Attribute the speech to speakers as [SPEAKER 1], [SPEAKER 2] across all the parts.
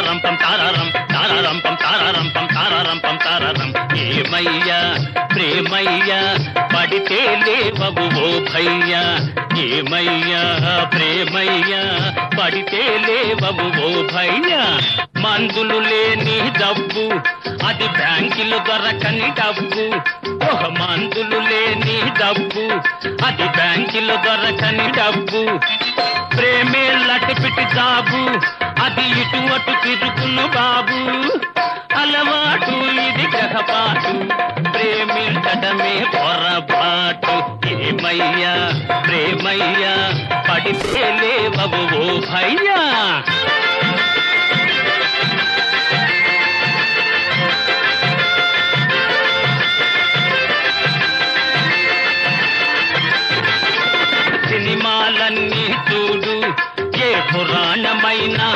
[SPEAKER 1] తారారం పం తారారం తారారం పం తారారం పం తారారం. పం తారారం ఏమయ్యా ప్రేమయ్యా పడితే లేవవు ఓ భయ్యా. ఏమయ్యా ప్రేమయ్యా పడితే లేవవు ఓ భయ్యా. మందులు లేని డబ్బు అది బ్యాంకులు దొరకని డబ్బు. ఒక మందులు లేని డబ్బు అది బ్యాంకులు దొరకని డబ్బు. ప్రేమే లటిపిటి జాబు అది ఇటు అటు తిరుగును బాబు. అలవాటు ఇది గ్రహపాటు. ప్రేమించడమే పొరపాటు. ఏమయ్యా ప్రేమయ్యా పడితే లేవవు భయ్యా.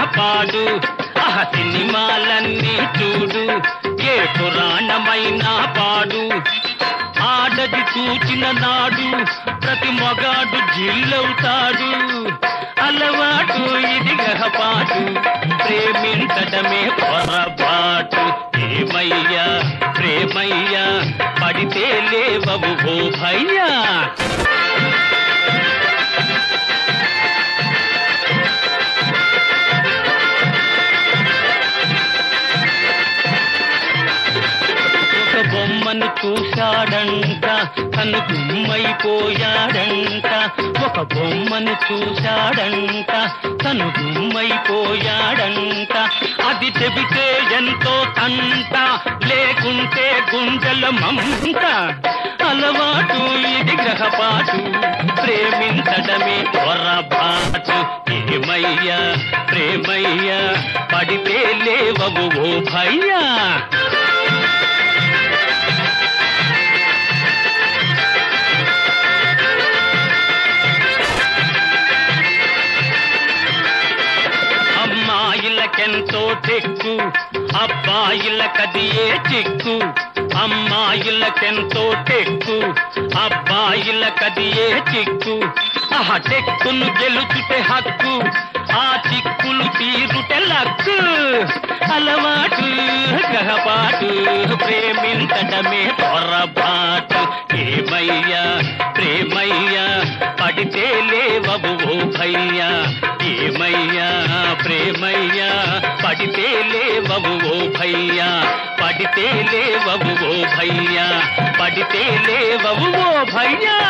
[SPEAKER 1] పాడు. ఆ సినిమాలన్నీ చూడు. ఏ పురాణమైన పాడు. ఆడది చూచిన నాడు ప్రతి మొగాడు జిల్లవుతాడు. అలవాటు ఇది గహపాటు ప్రేమించడమే పొరపాటు. ఏమయ్యా ప్రేమయ్యా పడితే లేవవు ఓ భయ్యా. చూశాడంట తను గుమ్మైపోయాడంట ఒక బొమ్మను చూశాడంట తను గుమ్మైపోయాడంట అది చెబితే ఎంతో తంట లేకుంటే గుంజల మమంట అలవాటు ఇది గ్రహపాటు ప్రేమించడమే పొరపాటు. ఏమయ్యా ప్రేమయ్యా పడితే లేవవు ఓ భయ్యా. అమ్మాయిలకెంతో టెక్కు అబ్బాయిలకది ఏ చిక్కు అమ్మాయిలకెంతో టెక్కు అబ్బాయిలకది ఏ చిక్కు ఆహ టెక్కును గెలుచుటే హక్కు ఆ చిక్కులు తీరుటే లక్కు. అలవాటు గహపాటు ప్రేమించటమే పొరపాటు. ఏమయ్యా ప్రేమయ్యా పడితే లేవవు భయ్యా. ఏమయ్యా ఏమయ్యా? పడితే లేవవు ఓ భయ్యా. పడితే లేవవు ఓ భయ్యా. పడితే లేవవు ఓ భయ్యా.